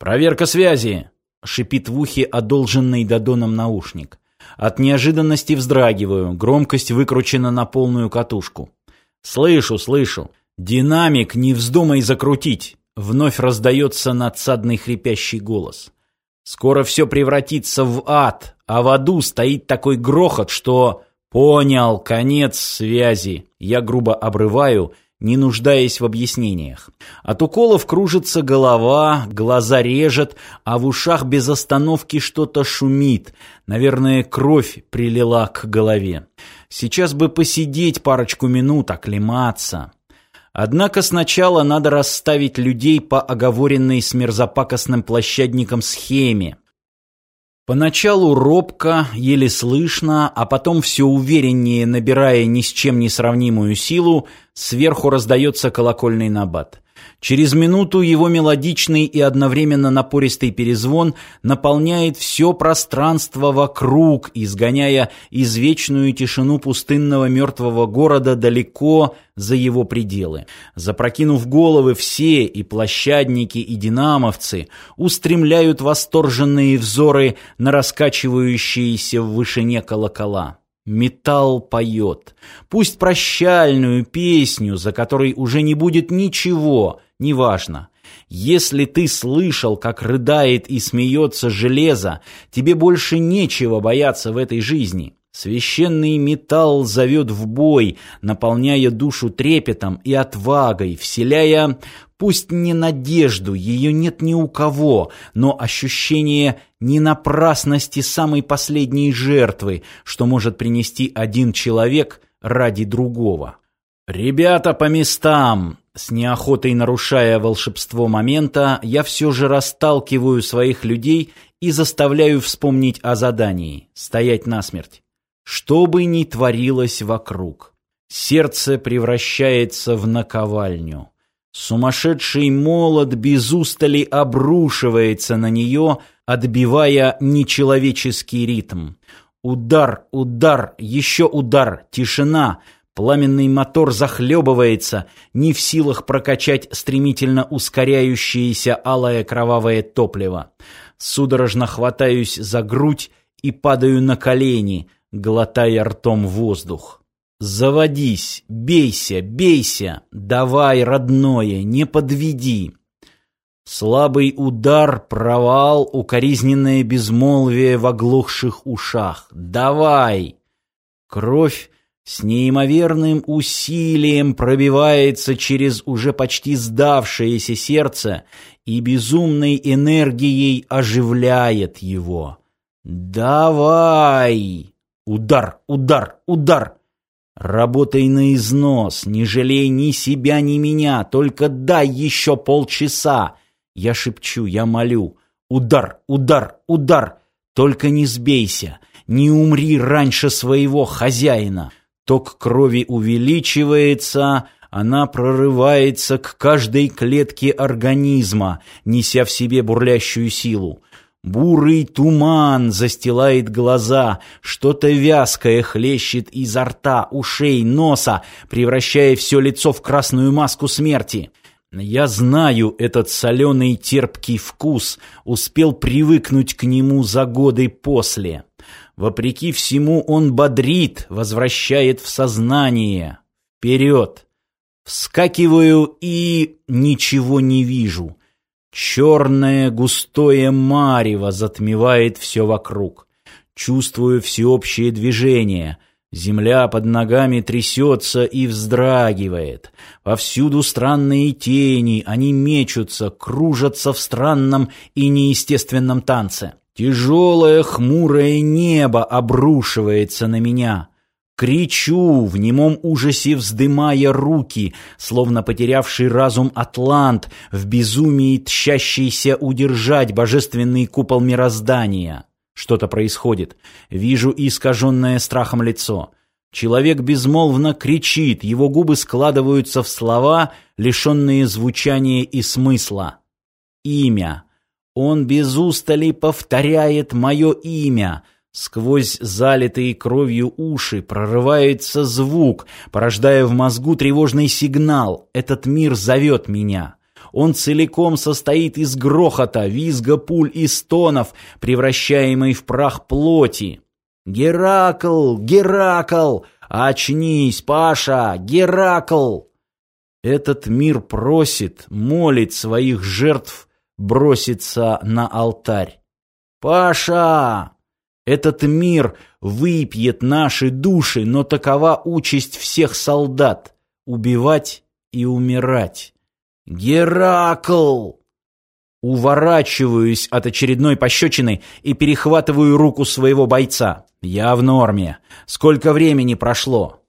«Проверка связи!» — шипит в ухе одолженный Додоном наушник. От неожиданности вздрагиваю, громкость выкручена на полную катушку. «Слышу, слышу! Динамик не вздумай закрутить!» Вновь раздается надсадный хрипящий голос. «Скоро все превратится в ад, а в аду стоит такой грохот, что...» «Понял, конец связи!» Я грубо обрываю не нуждаясь в объяснениях. От уколов кружится голова, глаза режет, а в ушах без остановки что-то шумит. Наверное, кровь прилила к голове. Сейчас бы посидеть парочку минут, оклематься. Однако сначала надо расставить людей по оговоренной с мерзопакостным площадником схеме. Поначалу робко, еле слышно, а потом все увереннее, набирая ни с чем не сравнимую силу, сверху раздается колокольный набат. Через минуту его мелодичный и одновременно напористый перезвон наполняет все пространство вокруг, изгоняя извечную тишину пустынного мертвого города далеко за его пределы. Запрокинув головы, все, и площадники, и динамовцы, устремляют восторженные взоры на раскачивающиеся в вышине колокола. Металл поет. Пусть прощальную песню, за которой уже не будет ничего, неважно. Если ты слышал, как рыдает и смеется железо, тебе больше нечего бояться в этой жизни. Священный металл зовет в бой, наполняя душу трепетом и отвагой, вселяя, пусть не надежду, ее нет ни у кого, но ощущение ненапрасности самой последней жертвы, что может принести один человек ради другого. «Ребята по местам!» С неохотой нарушая волшебство момента, я все же расталкиваю своих людей и заставляю вспомнить о задании — стоять насмерть что бы ни творилось вокруг. Сердце превращается в наковальню. Сумасшедший молот без устали обрушивается на нее, отбивая нечеловеческий ритм. Удар, удар, еще удар, тишина. Пламенный мотор захлебывается, не в силах прокачать стремительно ускоряющееся алое кровавое топливо. Судорожно хватаюсь за грудь и падаю на колени — глотая ртом воздух. «Заводись! Бейся! Бейся! Давай, родное, не подведи!» Слабый удар, провал, укоризненное безмолвие в оглохших ушах. «Давай!» Кровь с неимоверным усилием пробивается через уже почти сдавшееся сердце и безумной энергией оживляет его. «Давай!» Удар, удар, удар. Работай на износ, не жалей ни себя, ни меня, только дай еще полчаса. Я шепчу, я молю. Удар, удар, удар. Только не сбейся, не умри раньше своего хозяина. Ток крови увеличивается, она прорывается к каждой клетке организма, неся в себе бурлящую силу. Бурый туман застилает глаза, что-то вязкое хлещет изо рта, ушей, носа, превращая все лицо в красную маску смерти. Я знаю этот соленый терпкий вкус, успел привыкнуть к нему за годы после. Вопреки всему он бодрит, возвращает в сознание. Вперед! Вскакиваю и ничего не вижу. Черное густое марево затмевает все вокруг. Чувствую всеобщее движение. Земля под ногами трясется и вздрагивает. Повсюду странные тени, они мечутся, кружатся в странном и неестественном танце. Тяжелое хмурое небо обрушивается на меня. Кричу, в немом ужасе вздымая руки, словно потерявший разум атлант, в безумии тщащийся удержать божественный купол мироздания. Что-то происходит. Вижу искаженное страхом лицо. Человек безмолвно кричит, его губы складываются в слова, лишенные звучания и смысла. Имя. Он без устали повторяет мое имя — Сквозь залитые кровью уши прорывается звук, порождая в мозгу тревожный сигнал. Этот мир зовет меня. Он целиком состоит из грохота, визга пуль и стонов, превращаемой в прах плоти. «Геракл! Геракл! Очнись, Паша! Геракл!» Этот мир просит, молит своих жертв броситься на алтарь. «Паша!» Этот мир выпьет наши души, но такова участь всех солдат — убивать и умирать. Геракл! Уворачиваюсь от очередной пощечины и перехватываю руку своего бойца. Я в норме. Сколько времени прошло?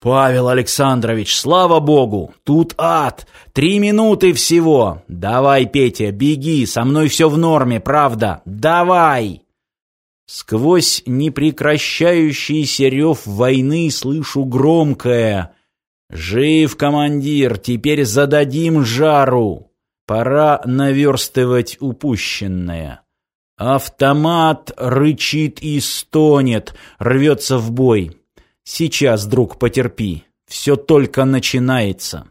Павел Александрович, слава богу, тут ад. Три минуты всего. Давай, Петя, беги, со мной все в норме, правда. Давай! Сквозь непрекращающийся рев войны слышу громкое «Жив, командир, теперь зададим жару! Пора наверстывать упущенное!» Автомат рычит и стонет, рвется в бой. Сейчас, друг, потерпи, все только начинается.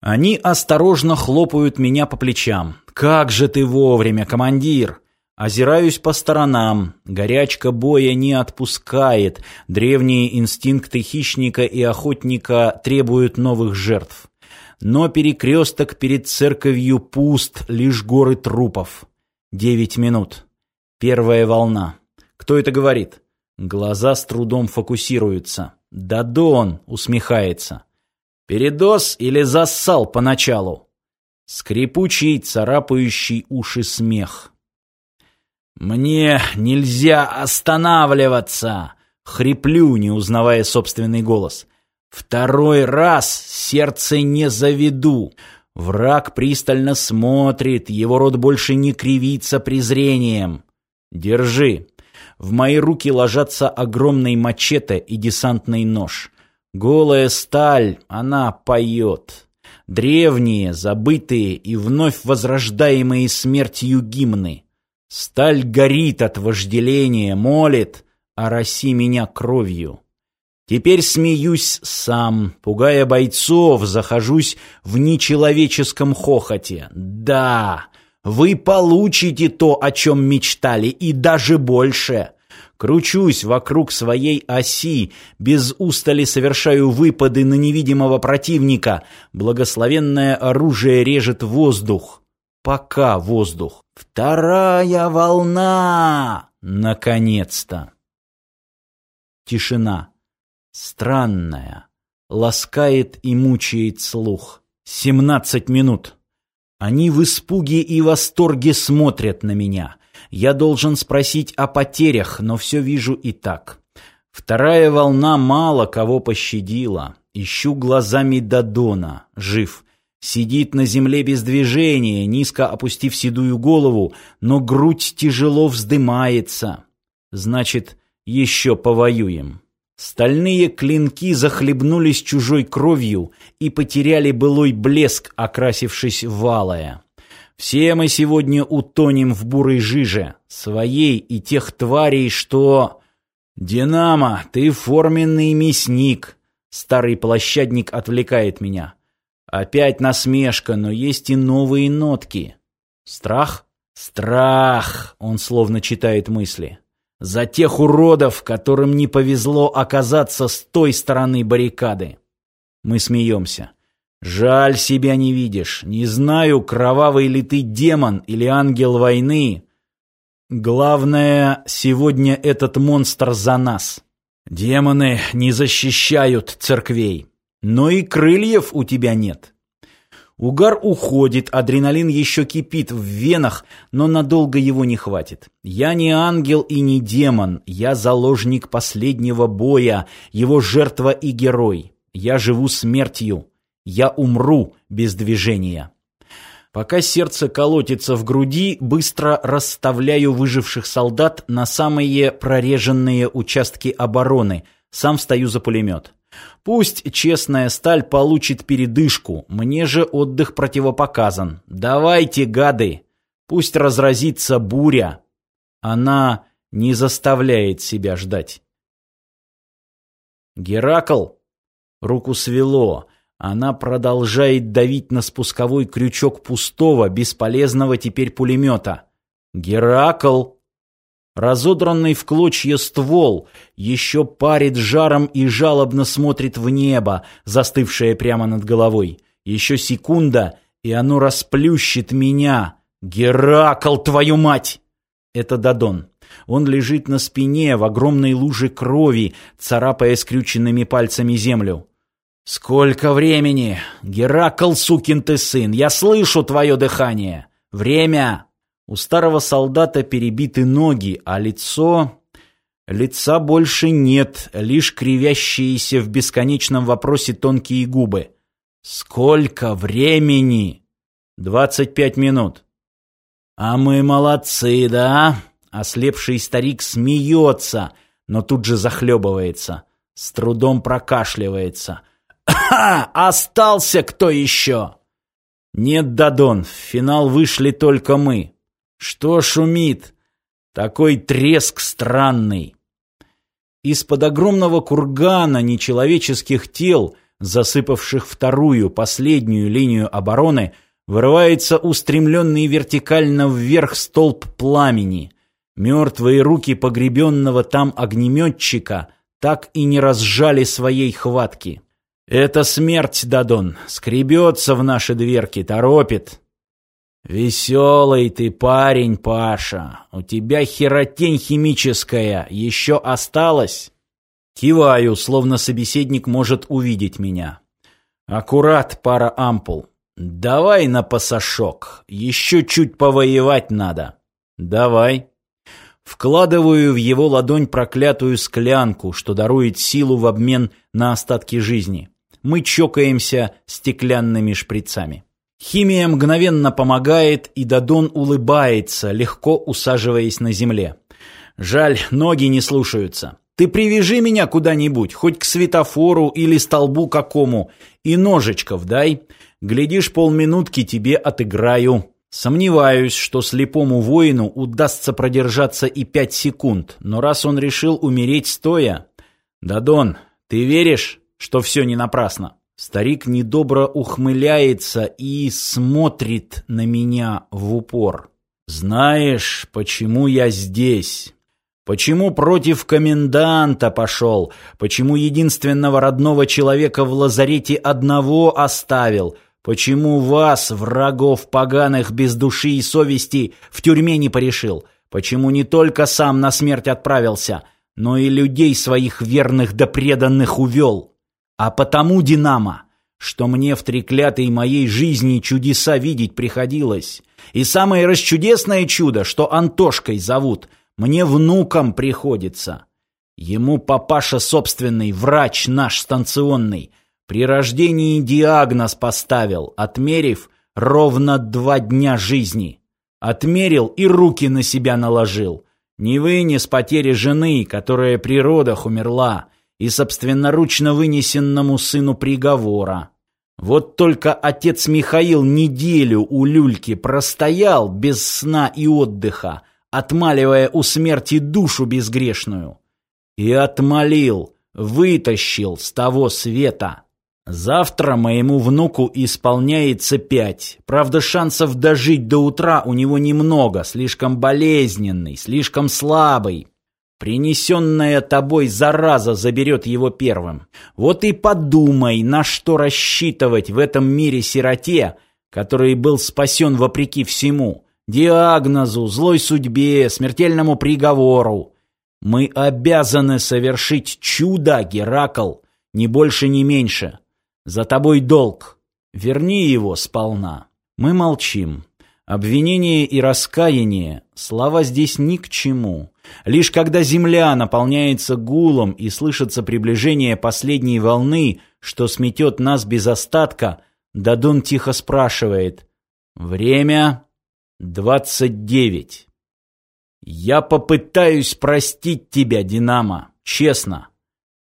Они осторожно хлопают меня по плечам. «Как же ты вовремя, командир!» Озираюсь по сторонам. Горячка боя не отпускает. Древние инстинкты хищника и охотника требуют новых жертв. Но перекресток перед церковью пуст, лишь горы трупов. Девять минут. Первая волна. Кто это говорит? Глаза с трудом фокусируются. Дадон усмехается. Передоз или зассал поначалу? Скрипучий, царапающий уши смех. «Мне нельзя останавливаться!» — хриплю, не узнавая собственный голос. «Второй раз сердце не заведу!» Враг пристально смотрит, его рот больше не кривится презрением. «Держи!» В мои руки ложатся огромный мачете и десантный нож. Голая сталь, она поет. Древние, забытые и вновь возрождаемые смертью гимны. Сталь горит от вожделения, молит, ороси меня кровью. Теперь смеюсь сам, пугая бойцов, захожусь в нечеловеческом хохоте. Да, вы получите то, о чем мечтали, и даже больше. Кручусь вокруг своей оси, без устали совершаю выпады на невидимого противника. Благословенное оружие режет воздух. Пока воздух. Вторая волна! Наконец-то! Тишина. Странная. Ласкает и мучает слух. Семнадцать минут. Они в испуге и восторге смотрят на меня. Я должен спросить о потерях, но все вижу и так. Вторая волна мало кого пощадила. Ищу глазами Дадона. Жив. Сидит на земле без движения, низко опустив седую голову, но грудь тяжело вздымается. Значит, еще повоюем. Стальные клинки захлебнулись чужой кровью и потеряли былой блеск, окрасившись в алое. Все мы сегодня утонем в бурой жиже, своей и тех тварей, что... «Динамо, ты форменный мясник!» Старый площадник отвлекает меня. Опять насмешка, но есть и новые нотки. Страх? Страх, он словно читает мысли. За тех уродов, которым не повезло оказаться с той стороны баррикады. Мы смеемся. Жаль, себя не видишь. Не знаю, кровавый ли ты демон или ангел войны. Главное, сегодня этот монстр за нас. Демоны не защищают церквей. Но и крыльев у тебя нет. Угар уходит, адреналин еще кипит в венах, но надолго его не хватит. Я не ангел и не демон, я заложник последнего боя, его жертва и герой. Я живу смертью, я умру без движения. Пока сердце колотится в груди, быстро расставляю выживших солдат на самые прореженные участки обороны, сам встаю за пулемет. Пусть честная сталь получит передышку, мне же отдых противопоказан. Давайте, гады, пусть разразится буря. Она не заставляет себя ждать. Геракл руку свело, Она продолжает давить на спусковой крючок пустого, бесполезного теперь пулемета. Геракл! Разодранный в клочья ствол еще парит жаром и жалобно смотрит в небо, застывшее прямо над головой. Еще секунда, и оно расплющит меня. Геракл, твою мать! Это Дадон. Он лежит на спине в огромной луже крови, царапая скрюченными пальцами землю. «Сколько времени! Геракл, сукин ты сын! Я слышу твое дыхание! Время!» У старого солдата перебиты ноги, а лицо... Лица больше нет, лишь кривящиеся в бесконечном вопросе тонкие губы. «Сколько времени?» «Двадцать пять минут». «А мы молодцы, да?» Ослепший старик смеется, но тут же захлебывается. С трудом прокашливается. «Ха! Остался кто еще?» «Нет, Дадон, в финал вышли только мы. Что шумит? Такой треск странный». Из-под огромного кургана нечеловеческих тел, засыпавших вторую, последнюю линию обороны, вырывается устремленный вертикально вверх столб пламени. Мертвые руки погребенного там огнеметчика так и не разжали своей хватки. «Это смерть, Дадон, скребется в наши дверки, торопит». «Веселый ты парень, Паша. У тебя херотень химическая еще осталась?» Киваю, словно собеседник может увидеть меня. «Аккурат пара ампул. Давай на пасашок. Еще чуть повоевать надо». «Давай». Вкладываю в его ладонь проклятую склянку, что дарует силу в обмен на остатки жизни. Мы чокаемся стеклянными шприцами. Химия мгновенно помогает, и Дадон улыбается, легко усаживаясь на земле. Жаль, ноги не слушаются. Ты привяжи меня куда-нибудь, хоть к светофору или столбу какому, и ножичков дай. Глядишь, полминутки тебе отыграю. Сомневаюсь, что слепому воину удастся продержаться и пять секунд, но раз он решил умереть стоя... Дадон, ты веришь, что все не напрасно? Старик недобро ухмыляется и смотрит на меня в упор. Знаешь, почему я здесь? Почему против коменданта пошел? Почему единственного родного человека в лазарете одного оставил? Почему вас, врагов поганых без души и совести, в тюрьме не порешил? Почему не только сам на смерть отправился, но и людей своих верных да преданных увел? А потому, Динамо, что мне в треклятой моей жизни чудеса видеть приходилось. И самое расчудесное чудо, что Антошкой зовут, мне внуком приходится. Ему папаша собственный, врач наш станционный — при рождении диагноз поставил, отмерив ровно два дня жизни. Отмерил и руки на себя наложил. Не вынес потери жены, которая при родах умерла, и собственноручно вынесенному сыну приговора. Вот только отец Михаил неделю у люльки простоял без сна и отдыха, отмаливая у смерти душу безгрешную. И отмолил, вытащил с того света. Завтра моему внуку исполняется пять. Правда, шансов дожить до утра у него немного, слишком болезненный, слишком слабый. Принесенная тобой зараза заберет его первым. Вот и подумай, на что рассчитывать в этом мире-сироте, который был спасен вопреки всему. Диагнозу, злой судьбе, смертельному приговору. Мы обязаны совершить чудо, Геракл, ни больше, ни меньше. За тобой долг. Верни его сполна. Мы молчим. Обвинение и раскаяние, слова здесь ни к чему. Лишь когда земля наполняется гулом и слышится приближение последней волны, что сметет нас без остатка, Дадун тихо спрашивает. Время двадцать девять. Я попытаюсь простить тебя, Динамо, честно.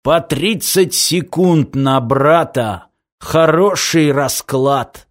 По тридцать секунд на брата Хороший расклад.